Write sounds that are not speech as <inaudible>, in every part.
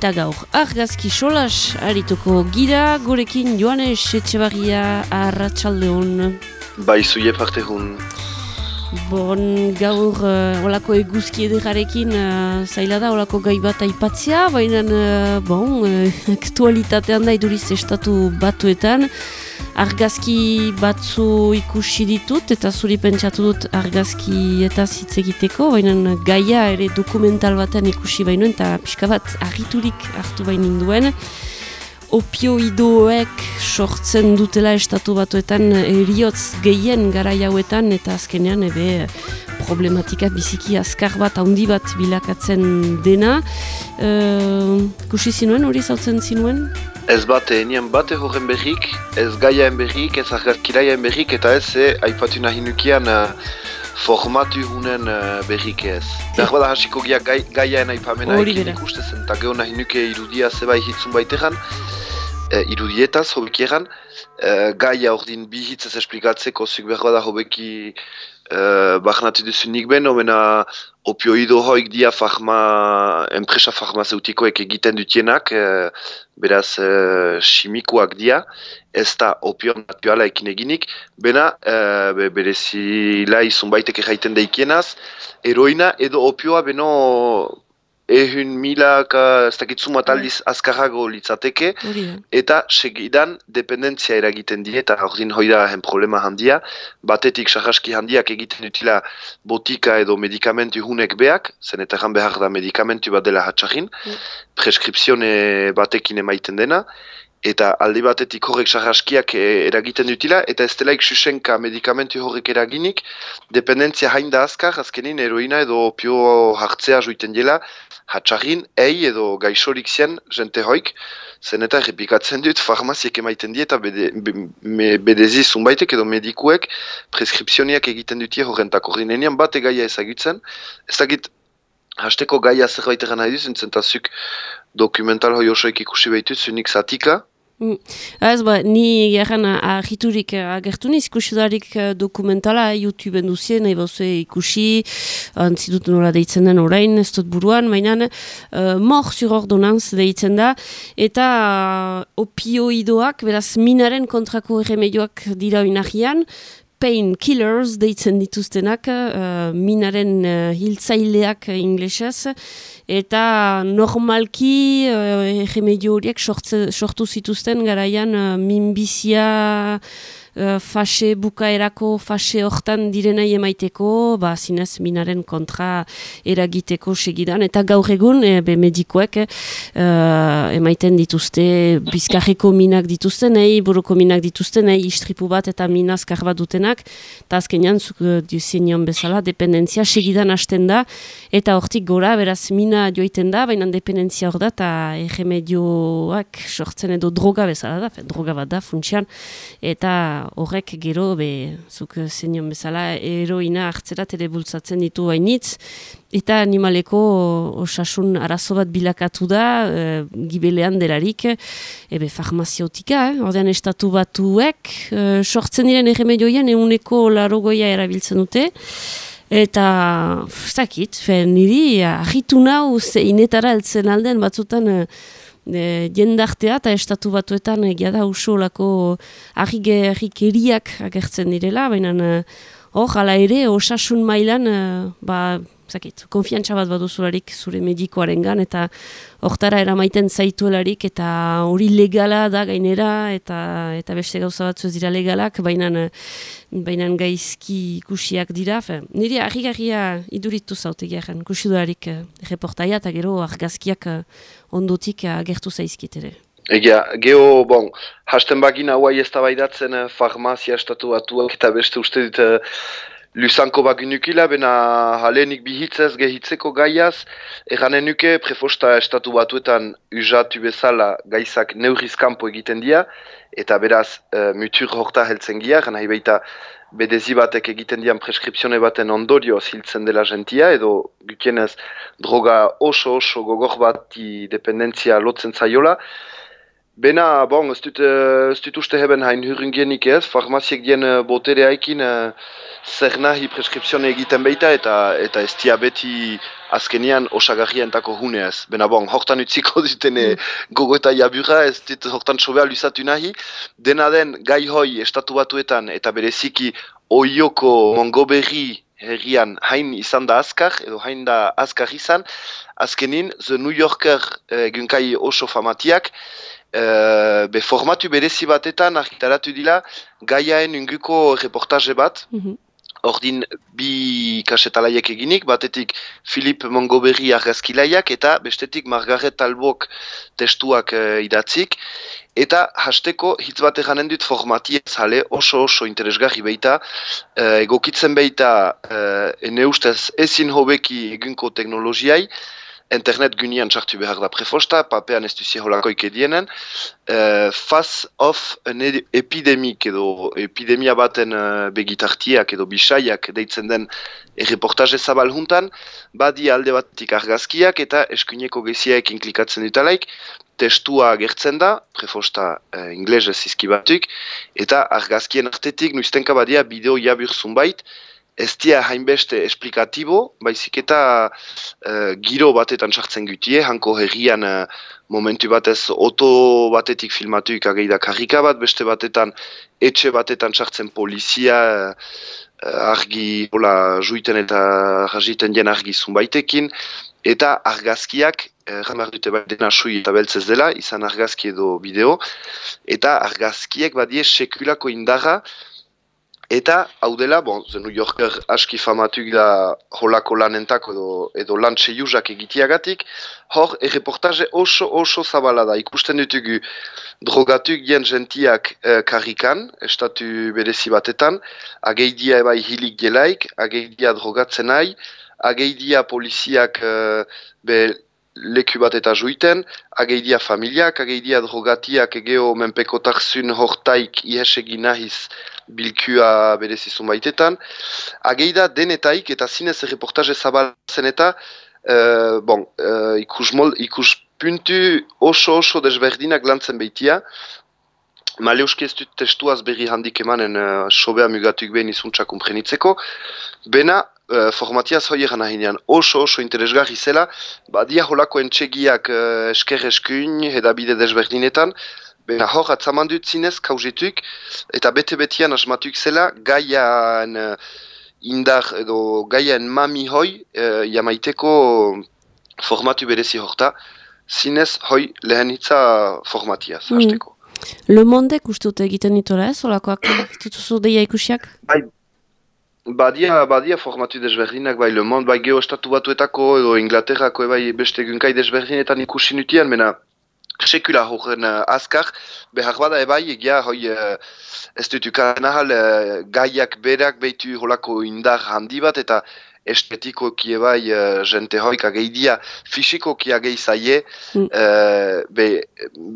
eta gaur. Argazki solas arituko gira gurekin joane setxebarria arratsaldeon Bai, zuie parte hun. Bon, gaur uh, olako eguzki ederarekin uh, zaila da olako gai bat aipatzea, baina uh, bon, uh, <laughs> aktualitatean da iduriz estatu batuetan argazki batzu ikusi ditut eta zuri pentsatu dut argazki eta hitz egiteko, baina gaia ere dokumental batean ikusi bainoen eta pixka bat argiturik hartu bainin duen opioidoek sortzen dutela estatu batuetan eriotz gehien gara jauetan eta azkenean ebe problematika biziki azkar bat, handi bat bilakatzen dena. Uh, kusi zinuen, hori zautzen zinuen? Ez bate, nien bate horren berrik, ez gaiaen berrik, ez argazkiraiaen berrik, eta ez ze, aipatu nahi nukian, uh, formatu hunen uh, berrik ez. Behar bada hasiko gai, gaiaen aipamena ekin ikustezen, eta geho nahi nuke irudia zebai hitzun baiteran, uh, irudietaz, hobeki uh, gaia ordin bi hitzez esplikatzeko, zuk behar bada hobeki uh, bahnatu duzunik ben, omena opioido hoik dia farma, enpresa farmazeutikoek egiten dutienak, uh, beraz uh, simikoak dia, ez da opio natuala ekin eginik, bena uh, be, berezi lai zunbaitek erraiten daikienaz, eroina edo opioa beno ehun milak, ez dakitzu mataldiz azkarrago litzateke, eta segidan dependentzia eragiten die, eta ordin hoi da problema handia, batetik sarraski handiak egiten dutila botika edo medikamentu hunek beak, zen eta behar da medikamentu bat dela hatxarin, mm. preskripsione batekin emaiten dena, eta aldi batetik horrek sarraskiak eh, eragiten dutila, eta ez delaik susenka medikamentu horrek eraginik, dependentzia hain da azkar, azkenin heroina edo opio hartzea juiten dela, hatxarrin, ei edo gaixorik zien jente hoik, zen eta errepikatzen dut farmaziek emaiten die eta bede, be, bedezi zunbaitek edo medikuek preskripsioniak egiten dutie horrentak. Horrenean bate gaia ezagutzen, ezagit hasteko gaia zerbait egan nahi duzen, zentazuk dokumental hoi osoik ikusi behitu zunik zatika, Mm. Ez ba, ni garen ahiturik agertu niz, ikusidarik eh, dokumentala YouTubeen duzien, nahi bauzu ikusi, antzidut nola deitzen den orain, ez dut buruan, mainan, uh, mor zur ordonanz deitzen da, eta uh, opioidoak, beraz, minaren kontrako erremedioak dira inahian, pain killers deitzen dituztenak, uh, minaren uh, hiltzaileak inglesez, eta normalki uh, horiek sortu zituzten garaian uh, minbizia uh, fase bukaerako fase hortan direnai emaiteko, ba, zinez minaren kontra eragiteko segidan, eta gaur egun, e, be medikoek, uh, emaiten dituzte, bizkarreko minak dituzten, buruko minak dituzten, istripu bat eta minazkar bat dutenak, eta azkenean, zuk uh, bezala, dependentzia segidan hasten da, eta hortik gora, beraz, mina joiten da, baina dependentzia hor da, eta erremedioak sortzen edo droga bezala da, droga bat da, funtsian, eta horrek gero, be, zuk zenion bezala, eroina hartzerat ere bultzatzen ditu hainitz, eta animaleko osasun arazo bat bilakatu da, e, gibelean delarik, ebe farmaziotika, eh? ordean estatu batuek, e, sortzen diren erremedioian eguneko larogoia erabiltzen dute, Eta, zakit, niri, ahitu nau, inetara eltzen alden, batzutan, e, jendartea eta estatu batuetan egia da usu olako ahikeriak agertzen direla, baina e, hor, ala ere, osasun mailan, e, ba, zakit, konfiantza bat baduzularik zure medikoaren gan, eta hortara eramaiten zaituelarik, eta hori legala da gainera, eta eta beste gauza batzu ez dira legalak, baina baina gaizki ikusiak dira. Fe, niri harri iduritu zaute garen, kusidurarik eh, reportaia, eta gero argazkiak eh, ondotik agertu zaizkitere. Egia, geho, bon, hasten bagina hauai ez da baidatzen eh, farmazia estatu atuak eta beste uste dit Luzanko baginukila, bena halenik bihitzez gehitzeko gaiaz, eranen nuke prefosta estatu batuetan usatu bezala gaizak neurrizkampo egiten dira, eta beraz uh, mutur horta heltzen gira, gana hibeita bedezi batek egiten dian preskripsione baten ondorio ziltzen dela gentia, edo gukienez droga oso oso gogor bati dependentzia lotzen zaiola, Bena, bon, ez dut, uh, ez dut uste heben hain hurrungienik ez, farmaziek dien uh, botereaikin uh, zer nahi preskripsione egiten beita eta eta ez beti azkenian osagarria entako huneaz. Bena bon, hortan utziko <laughs> duten mm. gogo eta jabura, ez dit hortan sobea luzatu nahi. Dena den gai hoi estatu batuetan eta bereziki oioko mongoberri herrian hain izan da azkar, edo hain da azkar izan, azkenin, The New Yorker egunkai oso famatiak, Uh, be formatu berezi batetan argitaratu dila gaiaen unguko reportaje bat. Mm ordin bi kasetalaiek eginik, batetik Filip Mongoberri argazkilaiak eta bestetik Margaret Talbok testuak uh, idatzik. Eta hasteko hitz bat eganen dut formatia zale oso oso interesgarri beita, uh, egokitzen beita uh, ene ustez ezin hobeki egunko teknologiai, internet gunean txartu behar da prefosta, papean ez duzi holakoik edienen, uh, faz of an epidemik edo epidemia baten uh, begitartiak edo bisaiak deitzen den erreportaje zabal juntan, badi alde batik argazkiak eta eskuineko geziaek inklikatzen dutalaik, testua gertzen da, prefosta uh, inglesez izkibatuk, eta argazkien artetik nuiztenka badia bideo jabur zunbait, ez dia hainbeste esplikatibo, baizik eta uh, giro batetan sartzen gutie, hanko herrian uh, momentu batez oto batetik filmatu ikageida karrika bat, beste batetan etxe batetan sartzen polizia uh, argi hola, juiten eta jaziten dien argi zunbaitekin, eta argazkiak, jamar dute bat dena sui eta beltzez dela, izan argazki edo bideo, eta argazkiek badie sekulako indarra, Eta, hau dela, bon, New Yorker aski famatuk da holako lanentako edo, edo lan seiuzak egitiagatik, hor, erreportaje oso oso zabala da. Ikusten dutugu drogatuk gen gentiak eh, karrikan, estatu berezi batetan, ageidia ebai hilik gelaik, ageidia drogatzen nahi, ageidia poliziak eh, be, leku bat eta juiten, ageidia familiak, ageidia drogatiak egeo menpekotarzun hortaik ihesegi nahiz bilkua berezizun baitetan. Ageida denetaik eta zinez reportaje zabalzen eta uh, bon, uh, ikus, mol, ikus puntu oso oso desberdinak lantzen behitia. Maleuski ez dut testuaz berri handik emanen uh, sobea mugatuk behin izuntza komprenitzeko. Bena, uh, formatiaz hoi egan ahinean oso oso interesgarri zela, badia holako entxegiak uh, esker eskuin edabide desberdinetan, Bena hor, atzaman dut zinez, kauzetuk, eta bete-betean asmatuk zela, gaian uh, indar edo gaian mami hoi, uh, jamaiteko formatu berezi horta, zinez hoi lehen hitza formatiaz, mm. hasteko. Le Mondek uste dute egiten nitola ez, olakoak dituzu deia ikusiak? Bai, badia, badia formatu desberdinak, bai Le Monde, bai geho estatu batuetako edo Inglaterrako bai beste gunkai desberdinetan ikusi nutian, mena sekula horren uh, azkar, behar bada ebai, egia, hoi, uh, ez dut ukan ahal, uh, gaiak berak behitu holako indar handi bat, eta estetikoki ebai, uh, jente hoik ageidia, fisikoki agei zaie, mm. uh, be,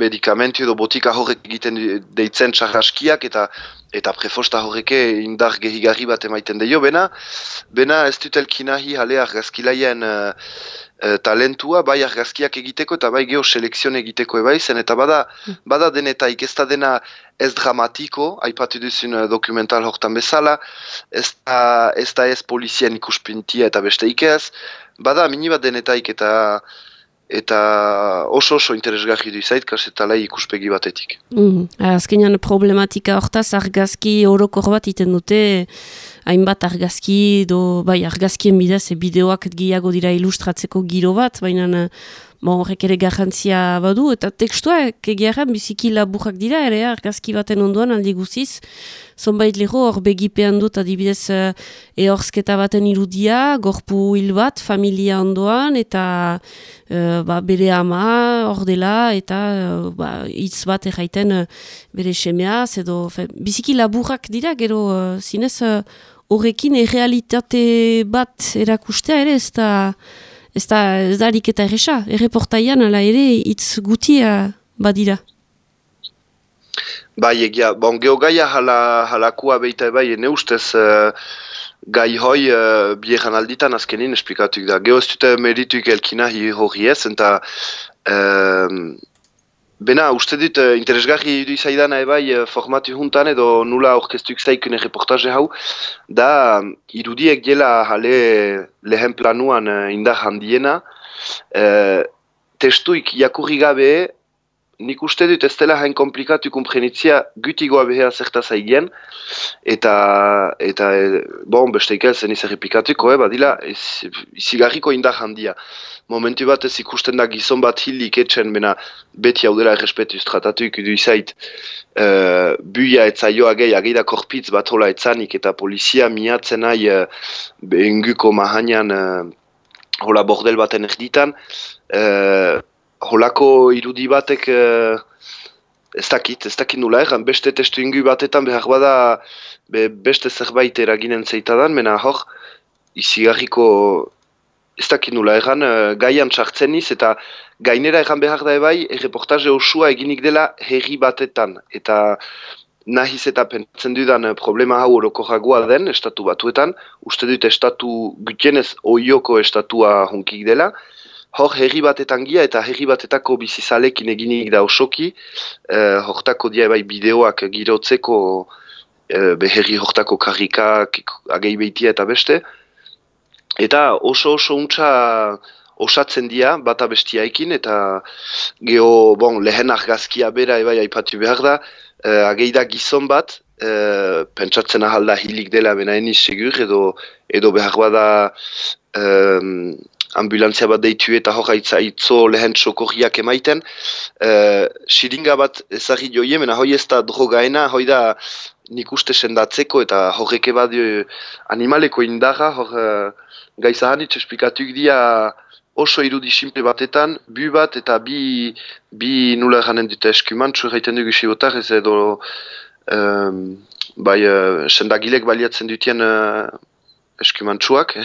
medikamentu edo botika horrek egiten deitzen txarraskiak, eta eta prefosta horreke indar gehigarri bat emaiten deio, bena, bena ez dut elkinahi hale argazkilaien uh, e, talentua bai argazkiak egiteko eta bai geho selekzion egiteko ebai zen eta bada, hmm. bada denetaik ez da dena ez dramatiko, aipatu duzun e, dokumental hortan bezala, ez da ez, da ez polizien ikuspintia eta beste ikez, bada minibat denetaik eta eta oso oso interesgarri du zait kasetalai ikuspegi batetik. Mm, azkenean problematika hortaz argazki orokor bat iten dute hainbat argazki, do, bai, argazkien bidez, e, bideoak gehiago dira ilustratzeko giro bat, baina bon, horrek ere garrantzia badu, eta tekstua egiaren biziki laburrak dira, ere argazki baten onduan aldi guziz, zonbait lego hor begipean dut adibidez uh, ehorzketa baten irudia, gorpu hil bat, familia ondoan, eta uh, ba, bere ama hor dela, eta uh, ba, hitz bat erraiten uh, bere semeaz, edo fe, biziki laburrak dira, gero zinez horrekin errealitate bat erakustea ere ez da ez da ez da eta erresa, erreportaian ala ere hitz gutia badira. Bai, egia, bon, geogaia hala, halakua beita bai, ene ustez uh, gai hoi uh, bieran alditan azkenin esplikatuk da. Geo ez dute merituik elkina hi hori ez, eta uh, Bena, uste dut, uh, interesgarri du izaidana ebai uh, formatu juntan edo nula orkestuk zaikune reportaje hau, da irudiek dela jale lehen planuan uh, indar handiena, uh, testuik jakurri gabe, nik uste dut ez dela hain komplikatu kumprenitzia gutigoa behea zerta zaigen, eta, eta bon, beste ikel zen izerrepikatuko, eh, badila, izigarriko indar handia. Momentu bat ez ikusten da gizon bat hilik etxen, bena beti hau dela errespetu tratatu ikudu izait, uh, buia etza joa gehi, ageida korpitz bat hola etzanik, eta polizia miatzen nahi uh, behenguko mahanean uh, hola bordel baten erditan, uh, holako irudi batek uh, ez dakit, ez dakit nula erran, beste testu ingu batetan behar bada be, beste zerbait eraginen zeitadan, mena hor, izigarriko ez dakit nula, erran uh, gaian txartzen eta gainera erran behar da ebai, erreportaje osua eginik dela herri batetan, eta nahiz eta pentsen dudan uh, problema hau orokorragoa den, estatu batuetan, uste dut estatu gutienez oioko estatua honkik dela, Hor herri batetan gia eta herri batetako bizizalekin eginik da osoki, uh, hortako dia bai bideoak girotzeko uh, beherri hortako karrikak, agei behitia eta beste, Eta oso oso untsa osatzen dira bata bestiaikin eta geho bon, lehen argazkia bera ebai aipatu behar da. Uh, ageida gizon bat uh, pentsatzen ahalda hilik dela benaini segur edo, edo behar bada um, ambulantzia bat deitu eta hor itzo lehen txokorriak emaiten. Uh, siringa bat ezagri joie mena hoi ez da drogaena hoi da nik uste sendatzeko eta horreke badio animaleko indarra hor gaiza hanitz esplikatuk dia oso irudi simple batetan, bu bat eta bi, bi nula eranen dute eskumantzu erraiten dugu sibotar ez edo um, bai uh, sendagilek baliatzen dutien uh, eskumantzuak.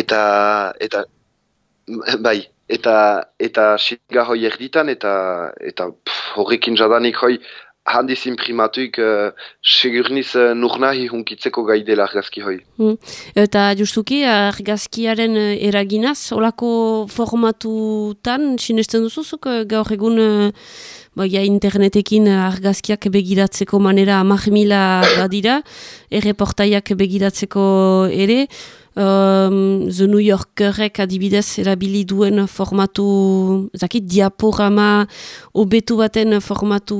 eta, eta bai, eta eta siga hoi erditan eta eta horrekin jadanik hoi handiz imprimatuik uh, segurniz uh, nurnahi hunkitzeko gaidela argazki hoi. Hmm. Eta justuki argazkiaren uh, eraginaz, olako formatutan sinesten duzuzuk gaur egun uh, baia internetekin argazkiak begiratzeko manera amak mila badira, erreportaiak begiratzeko ere, Um, The New Yorkerrek adibidez erabili duen formatu, zakit, diaporama obetu baten formatu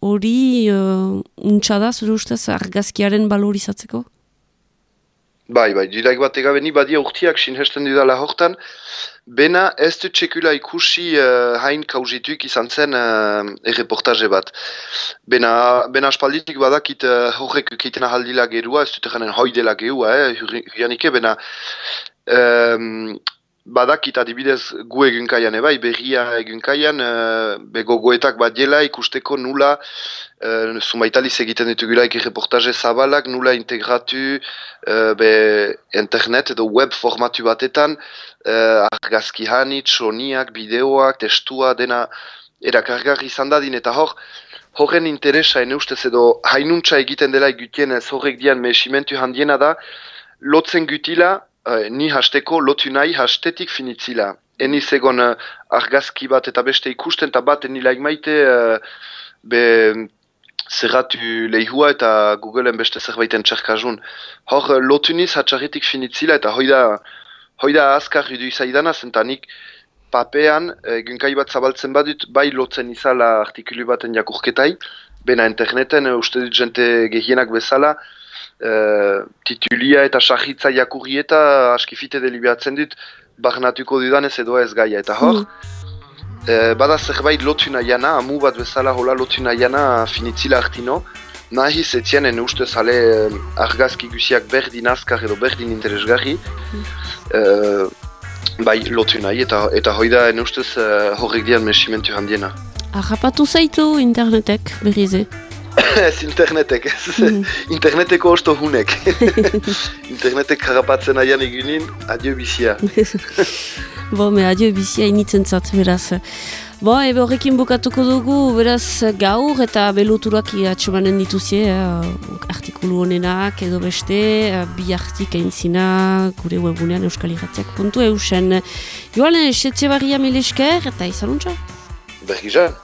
hori uh, untsa da, zure ustez, argazkiaren balorizatzeko? Bai, bai, diraik bat egabeni badia urtiak sinhesten didala hortan, bena ez du txekula ikusi uh, hain kauzituk izan zen uh, erreportaje bat. Bena, bena aspalditik badakit uh, horrek keiten ahaldila gerua, ez dut eganen hoidela gerua, eh, bena... Um, badakit adibidez gu egunkaian ebai, berria egunkaian, uh, bego goetak bat dela ikusteko nula, uh, zumaitaliz egiten ditugulaik reportaje zabalak, nula integratu uh, be internet edo web formatu batetan, uh, argazki hanit, soniak, bideoak, testua, dena erakargarri izan dadin, eta hor, horren interesa ene ustez edo hainuntza egiten dela egutien ez horrek dian mesimentu handiena da, lotzen gutila, uh, ni hasteko lotu nahi hastetik finitzila. Eni zegon uh, argazki bat eta beste ikusten eta bat eni laik maite uh, be zerratu lehua eta Googleen beste zerbaiten txerkazun. Hor uh, lotu niz hatxarritik finitzila eta hoida, hoida azkar idu izaidana zentanik papean egunkai bat zabaltzen badut bai lotzen izala artikulu baten jakurketai, bena interneten uste dut jente gehienak bezala, uh, titulia eta sahitza jakurri eta askifite delibiatzen dut barnatuko dudanez edo ez gaia. Eta hor, mm. bada zerbait lotu nahiana, amu bat bezala hola lotu nahiana finitzila artino, nahi zetien ene uste zale argazki guziak berdin azkar edo berdin interesgarri, mm. bai lotu nahi eta, eta hoida ene ustez uh, horrek dian mesimentu handiena. Arrapatu zaitu internetek berrize? <coughs> ez internetek, ez. Mm. Interneteko osto hunek. <laughs> Internetek karapatzen aian egunin, adio bizia. <laughs> Bo, me adio bizia initzen zat, beraz. Bo, ebe horrekin bukatuko dugu, beraz, gaur eta beloturak atxemanen dituzie, uh, artikulu honenak edo beste, uh, bi artik aintzina, gure webunean euskal irratziak puntu eusen. Joan, setxe barria milesker, eta izanuntza? Bergizan.